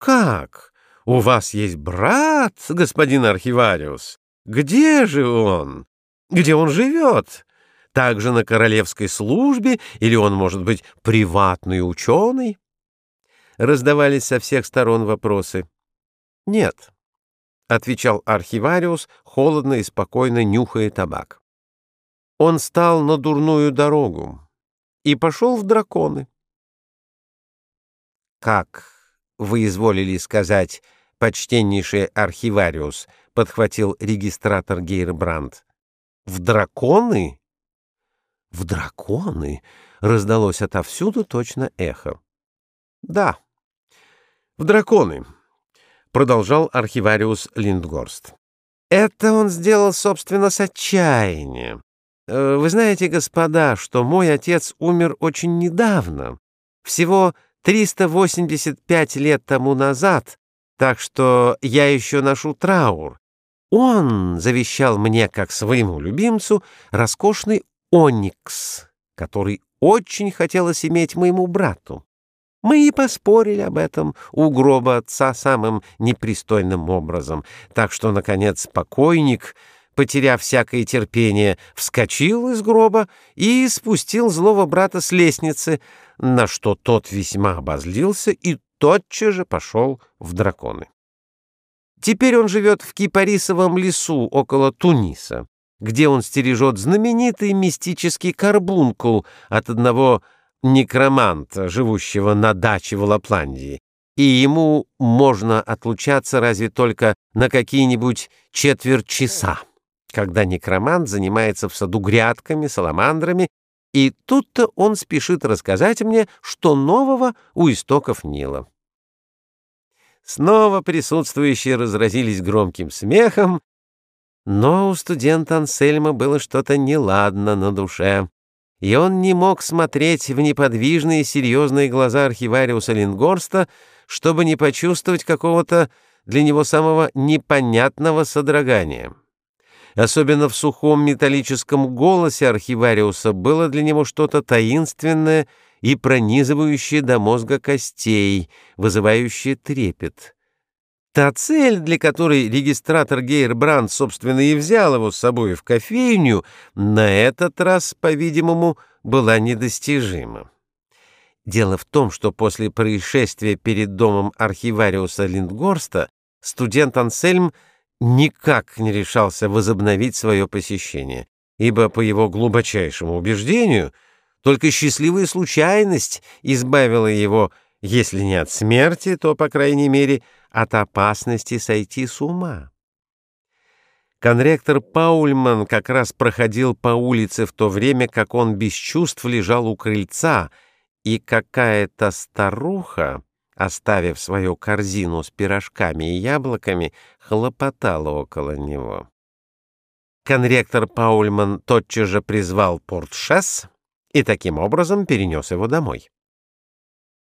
«Как? У вас есть брат, господин архивариус? Где же он? Где он живет? Также на королевской службе или он, может быть, приватный ученый?» Раздавались со всех сторон вопросы. «Нет», — отвечал архивариус, холодно и спокойно нюхая табак. Он стал на дурную дорогу и пошел в драконы. «Как вы изволили сказать, почтеннейший архивариус?» — подхватил регистратор Гейрбранд. «В драконы?» «В драконы?» — раздалось отовсюду точно эхо. «Да, в драконы», — продолжал архивариус Линдгорст. «Это он сделал, собственно, с отчаяния. Э, вы знаете, господа, что мой отец умер очень недавно, всего 385 лет тому назад, так что я еще ношу траур. Он завещал мне, как своему любимцу, роскошный оникс, который очень хотелось иметь моему брату. Мы и поспорили об этом у гроба отца самым непристойным образом, так что, наконец, покойник потеряв всякое терпение, вскочил из гроба и спустил злого брата с лестницы, на что тот весьма обозлился и тотчас же пошел в драконы. Теперь он живет в Кипарисовом лесу около Туниса, где он стережет знаменитый мистический карбункул от одного некроманта, живущего на даче в Лапландии, и ему можно отлучаться разве только на какие-нибудь четверть часа когда некромант занимается в саду грядками, саламандрами, и тут-то он спешит рассказать мне, что нового у истоков Нила. Снова присутствующие разразились громким смехом, но у студента Ансельма было что-то неладно на душе, и он не мог смотреть в неподвижные серьезные глаза архивариуса Лингорста, чтобы не почувствовать какого-то для него самого непонятного содрогания. Особенно в сухом металлическом голосе архивариуса было для него что-то таинственное и пронизывающее до мозга костей, вызывающее трепет. Та цель, для которой регистратор Гейрбранд, собственно, и взял его с собой в кофейню, на этот раз, по-видимому, была недостижима. Дело в том, что после происшествия перед домом архивариуса Линдгорста студент Ансельм никак не решался возобновить свое посещение, ибо, по его глубочайшему убеждению, только счастливая случайность избавила его, если не от смерти, то, по крайней мере, от опасности сойти с ума. Конректор Паульман как раз проходил по улице в то время, как он без чувств лежал у крыльца, и какая-то старуха оставив свою корзину с пирожками и яблоками, хлопотала около него. Конректор Паульман тотчас же призвал портшес и таким образом перенес его домой.